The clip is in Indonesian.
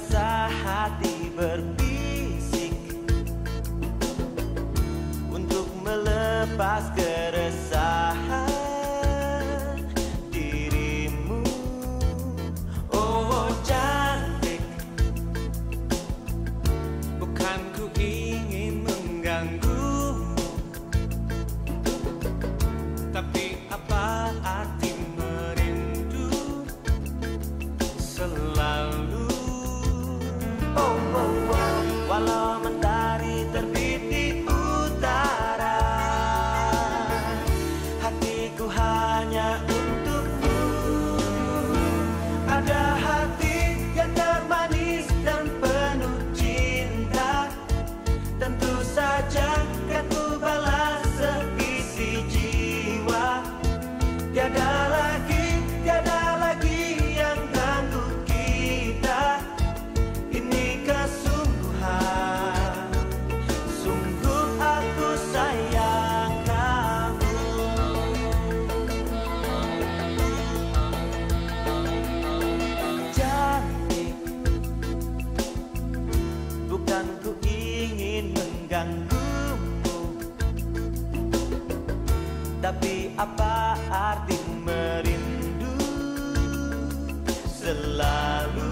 rasa hati berbisik Untuk melepas keresahan dirimu. Oh cantik. Bukan ku ingin mengganggu. Tapi apa arti merindu? Selalu oh oh oh, oh. Tapi apa arti merindu? Selalu